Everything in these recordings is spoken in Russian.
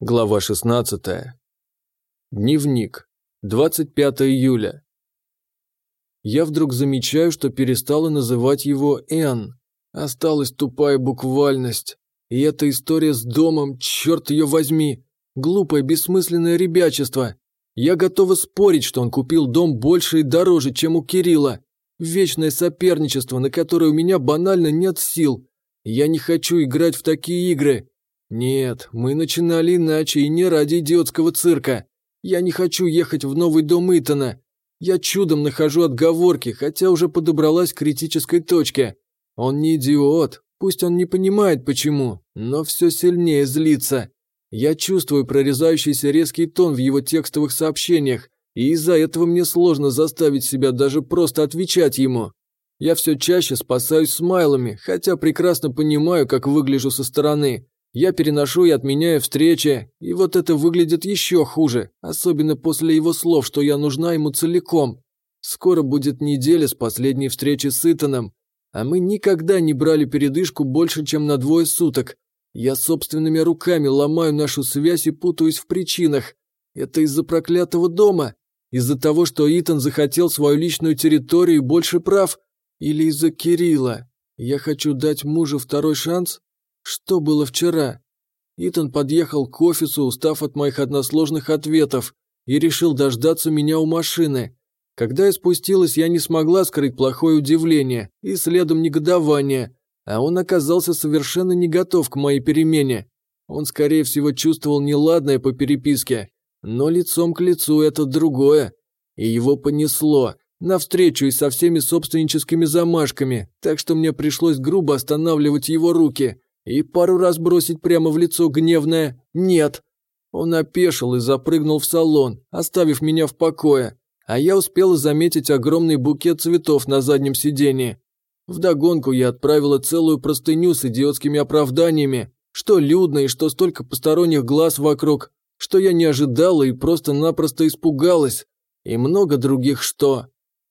Глава 16. Дневник. 25 июля. Я вдруг замечаю, что перестала называть его Н. Осталась тупая буквальность. И эта история с домом, черт ее возьми. Глупое, бессмысленное ребячество. Я готова спорить, что он купил дом больше и дороже, чем у Кирилла. Вечное соперничество, на которое у меня банально нет сил. Я не хочу играть в такие игры. «Нет, мы начинали иначе и не ради идиотского цирка. Я не хочу ехать в новый дом Итана. Я чудом нахожу отговорки, хотя уже подобралась к критической точке. Он не идиот, пусть он не понимает почему, но все сильнее злится. Я чувствую прорезающийся резкий тон в его текстовых сообщениях, и из-за этого мне сложно заставить себя даже просто отвечать ему. Я все чаще спасаюсь смайлами, хотя прекрасно понимаю, как выгляжу со стороны. Я переношу и отменяю встречи, и вот это выглядит еще хуже, особенно после его слов, что я нужна ему целиком. Скоро будет неделя с последней встречи с Итаном, а мы никогда не брали передышку больше, чем на двое суток. Я собственными руками ломаю нашу связь и путаюсь в причинах. Это из-за проклятого дома? Из-за того, что Итан захотел свою личную территорию и больше прав? Или из-за Кирилла? Я хочу дать мужу второй шанс? Что было вчера? Итан подъехал к офису, устав от моих односложных ответов, и решил дождаться меня у машины. Когда я спустилась, я не смогла скрыть плохое удивление и следом негодование, а он оказался совершенно не готов к моей перемене. Он, скорее всего, чувствовал неладное по переписке, но лицом к лицу это другое. И его понесло, навстречу и со всеми собственническими замашками, так что мне пришлось грубо останавливать его руки – и пару раз бросить прямо в лицо гневное «нет». Он опешил и запрыгнул в салон, оставив меня в покое, а я успела заметить огромный букет цветов на заднем сидении. Вдогонку я отправила целую простыню с идиотскими оправданиями, что людно и что столько посторонних глаз вокруг, что я не ожидала и просто-напросто испугалась, и много других что.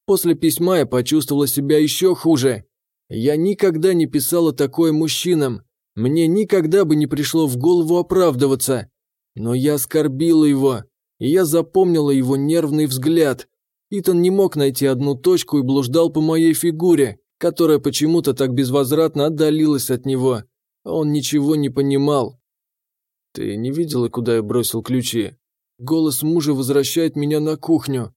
После письма я почувствовала себя еще хуже. Я никогда не писала такое мужчинам, мне никогда бы не пришло в голову оправдываться. Но я оскорбила его, и я запомнила его нервный взгляд. Итан не мог найти одну точку и блуждал по моей фигуре, которая почему-то так безвозвратно отдалилась от него. Он ничего не понимал. «Ты не видела, куда я бросил ключи?» Голос мужа возвращает меня на кухню.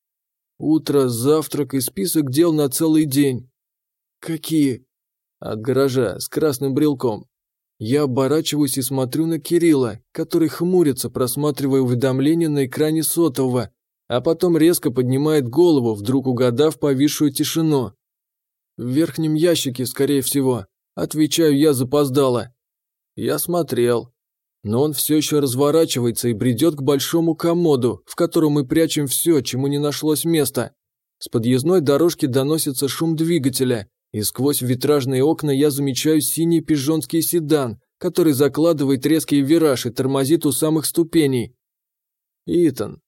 Утро, завтрак и список дел на целый день. «Какие?» «От гаража, с красным брелком. Я оборачиваюсь и смотрю на Кирилла, который хмурится, просматривая уведомления на экране сотового, а потом резко поднимает голову, вдруг угадав повисшую тишину. В верхнем ящике, скорее всего. Отвечаю я запоздало. Я смотрел. Но он все еще разворачивается и бредет к большому комоду, в котором мы прячем все, чему не нашлось места. С подъездной дорожки доносится шум двигателя, и сквозь витражные окна я замечаю синий пижонский седан, который закладывает резкий вираж и тормозит у самых ступеней. Итан.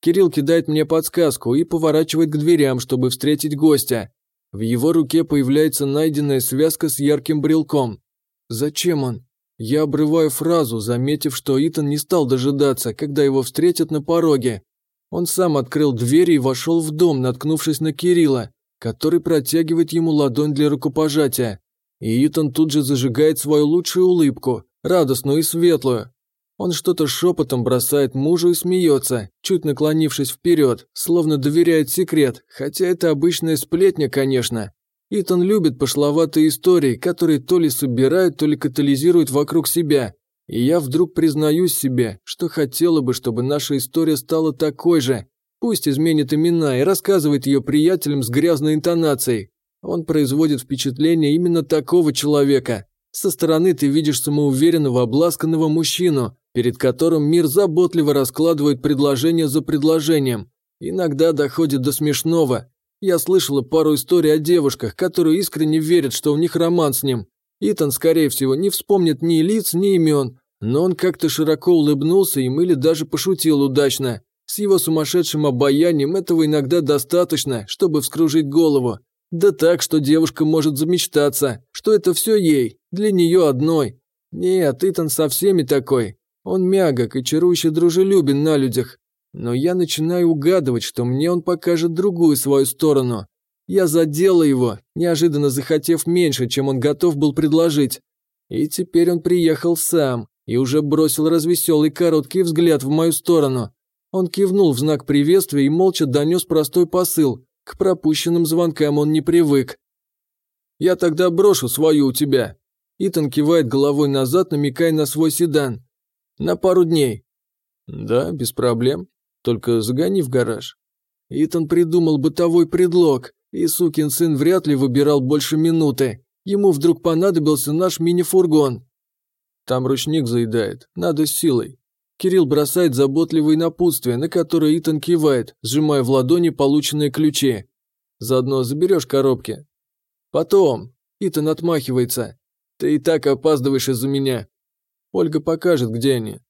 Кирилл кидает мне подсказку и поворачивает к дверям, чтобы встретить гостя. В его руке появляется найденная связка с ярким брелком. Зачем он? Я обрываю фразу, заметив, что Итан не стал дожидаться, когда его встретят на пороге. Он сам открыл дверь и вошел в дом, наткнувшись на Кирилла который протягивает ему ладонь для рукопожатия. И Итан тут же зажигает свою лучшую улыбку, радостную и светлую. Он что-то шепотом бросает мужу и смеется, чуть наклонившись вперед, словно доверяет секрет, хотя это обычная сплетня, конечно. Итан любит пошловатые истории, которые то ли собирают, то ли катализируют вокруг себя. И я вдруг признаюсь себе, что хотела бы, чтобы наша история стала такой же, Пусть изменит имена и рассказывает ее приятелям с грязной интонацией. Он производит впечатление именно такого человека. Со стороны ты видишь самоуверенного, обласканного мужчину, перед которым мир заботливо раскладывает предложение за предложением. Иногда доходит до смешного. Я слышала пару историй о девушках, которые искренне верят, что у них роман с ним. Итан, скорее всего, не вспомнит ни лиц, ни имен, но он как-то широко улыбнулся им или даже пошутил удачно. С его сумасшедшим обаянием этого иногда достаточно, чтобы вскружить голову. Да так, что девушка может замечтаться, что это все ей, для нее одной. Нет, Итан со всеми такой. Он мягок и чарующе дружелюбен на людях. Но я начинаю угадывать, что мне он покажет другую свою сторону. Я задела его, неожиданно захотев меньше, чем он готов был предложить. И теперь он приехал сам и уже бросил развеселый короткий взгляд в мою сторону. Он кивнул в знак приветствия и молча донес простой посыл. К пропущенным звонкам он не привык. «Я тогда брошу свою у тебя». Итан кивает головой назад, намекая на свой седан. «На пару дней». «Да, без проблем. Только загони в гараж». Итан придумал бытовой предлог, и сукин сын вряд ли выбирал больше минуты. Ему вдруг понадобился наш мини-фургон. Там ручник заедает, надо с силой. Кирилл бросает заботливые напутствия, на которые Итан кивает, сжимая в ладони полученные ключи. Заодно заберешь коробки. Потом. Итан отмахивается. Ты и так опаздываешь из-за меня. Ольга покажет, где они.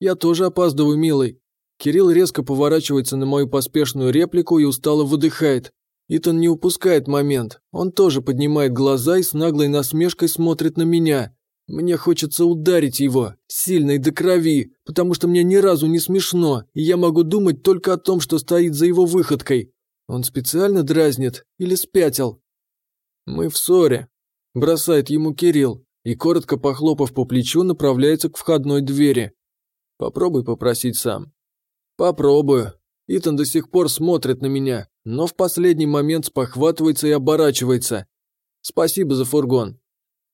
Я тоже опаздываю, милый. Кирилл резко поворачивается на мою поспешную реплику и устало выдыхает. Итан не упускает момент. Он тоже поднимает глаза и с наглой насмешкой смотрит на меня. Мне хочется ударить его, сильно и до крови, потому что мне ни разу не смешно, и я могу думать только о том, что стоит за его выходкой. Он специально дразнит или спятил? Мы в ссоре, бросает ему Кирилл, и, коротко похлопав по плечу, направляется к входной двери. Попробуй попросить сам. Попробую. Итан до сих пор смотрит на меня, но в последний момент спохватывается и оборачивается. Спасибо за фургон.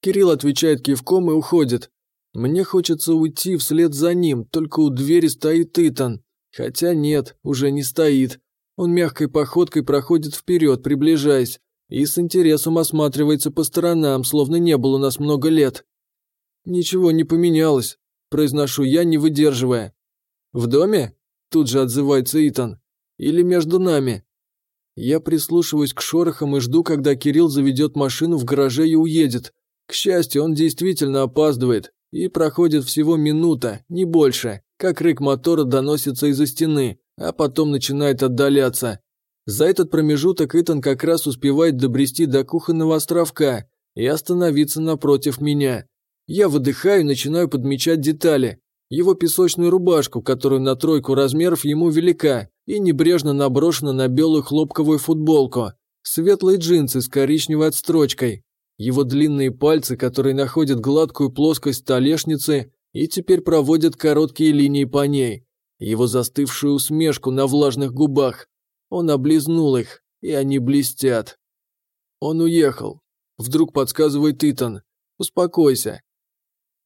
Кирилл отвечает кивком и уходит. Мне хочется уйти вслед за ним, только у двери стоит Итан. Хотя нет, уже не стоит. Он мягкой походкой проходит вперед, приближаясь, и с интересом осматривается по сторонам, словно не было у нас много лет. «Ничего не поменялось», – произношу я, не выдерживая. «В доме?» – тут же отзывается Итан. «Или между нами?» Я прислушиваюсь к шорохам и жду, когда Кирилл заведет машину в гараже и уедет. К счастью, он действительно опаздывает, и проходит всего минута, не больше, как рык мотора доносится из-за стены, а потом начинает отдаляться. За этот промежуток Итан как раз успевает добрести до кухонного островка и остановиться напротив меня. Я выдыхаю и начинаю подмечать детали. Его песочную рубашку, которую на тройку размеров ему велика, и небрежно наброшена на белую хлопковую футболку. Светлые джинсы с коричневой отстрочкой, его длинные пальцы, которые находят гладкую плоскость столешницы и теперь проводят короткие линии по ней. Его застывшую усмешку на влажных губах. Он облизнул их, и они блестят. Он уехал. Вдруг подсказывает Итан. Успокойся.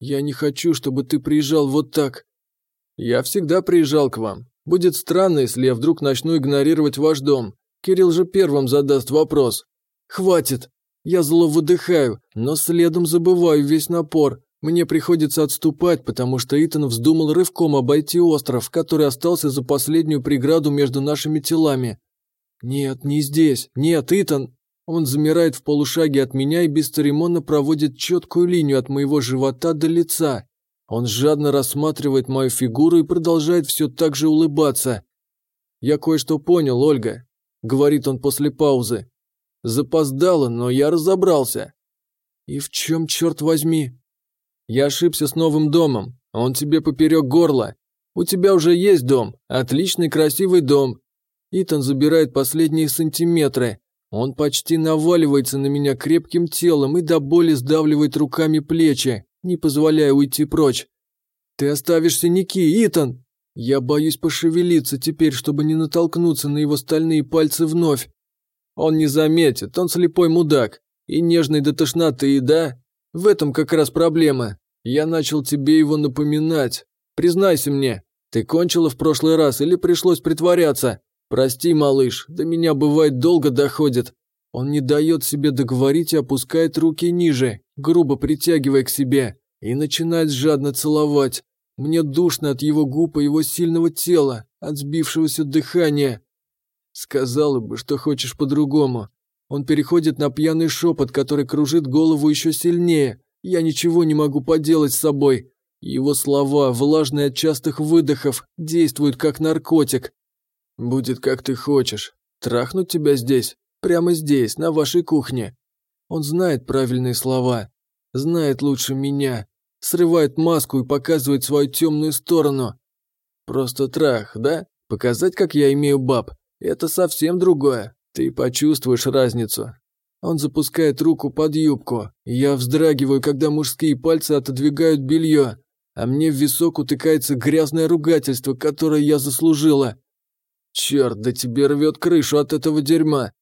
Я не хочу, чтобы ты приезжал вот так. Я всегда приезжал к вам. Будет странно, если я вдруг начну игнорировать ваш дом. Кирилл же первым задаст вопрос. Хватит. Я зло выдыхаю, но следом забываю весь напор. Мне приходится отступать, потому что Итан вздумал рывком обойти остров, который остался за последнюю преграду между нашими телами. Нет, не здесь. Нет, Итан. Он замирает в полушаге от меня и бесцеремонно проводит четкую линию от моего живота до лица. Он жадно рассматривает мою фигуру и продолжает все так же улыбаться. «Я кое-что понял, Ольга», — говорит он после паузы. Запоздало, но я разобрался. И в чем, черт возьми? Я ошибся с новым домом, он тебе поперек горла. У тебя уже есть дом, отличный красивый дом. Итан забирает последние сантиметры. Он почти наваливается на меня крепким телом и до боли сдавливает руками плечи, не позволяя уйти прочь. «Ты оставишь синяки, Итан!» Я боюсь пошевелиться теперь, чтобы не натолкнуться на его стальные пальцы вновь. Он не заметит, он слепой мудак. И нежный до тошноты, да? В этом как раз проблема. Я начал тебе его напоминать. Признайся мне, ты кончила в прошлый раз или пришлось притворяться? Прости, малыш, до меня бывает долго доходит. Он не дает себе договорить и опускает руки ниже, грубо притягивая к себе, и начинает жадно целовать. Мне душно от его губ и его сильного тела, от сбившегося дыхания. Сказала бы, что хочешь по-другому. Он переходит на пьяный шепот, который кружит голову еще сильнее. Я ничего не могу поделать с собой. Его слова, влажные от частых выдохов, действуют как наркотик. «Будет как ты хочешь. Трахнуть тебя здесь, прямо здесь, на вашей кухне». Он знает правильные слова. Знает лучше меня. срывает маску и показывает свою темную сторону. Просто трах, да? Показать, как я имею баб, это совсем другое. Ты почувствуешь разницу. Он запускает руку под юбку. Я вздрагиваю, когда мужские пальцы отодвигают белье, а мне в висок утыкается грязное ругательство, которое я заслужила. Черт, да тебе рвет крышу от этого дерьма.